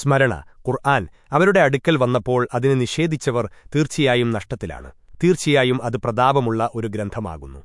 സ്മരണ ഖുർആൻ അവരുടെ അടുക്കൽ വന്നപ്പോൾ അതിനെ നിഷേധിച്ചവർ തീർച്ചയായും നഷ്ടത്തിലാണ്. തീർച്ചയായും അത് പ്രതാപമുള്ള ഒരു ഗ്രന്ഥമാകുന്നു.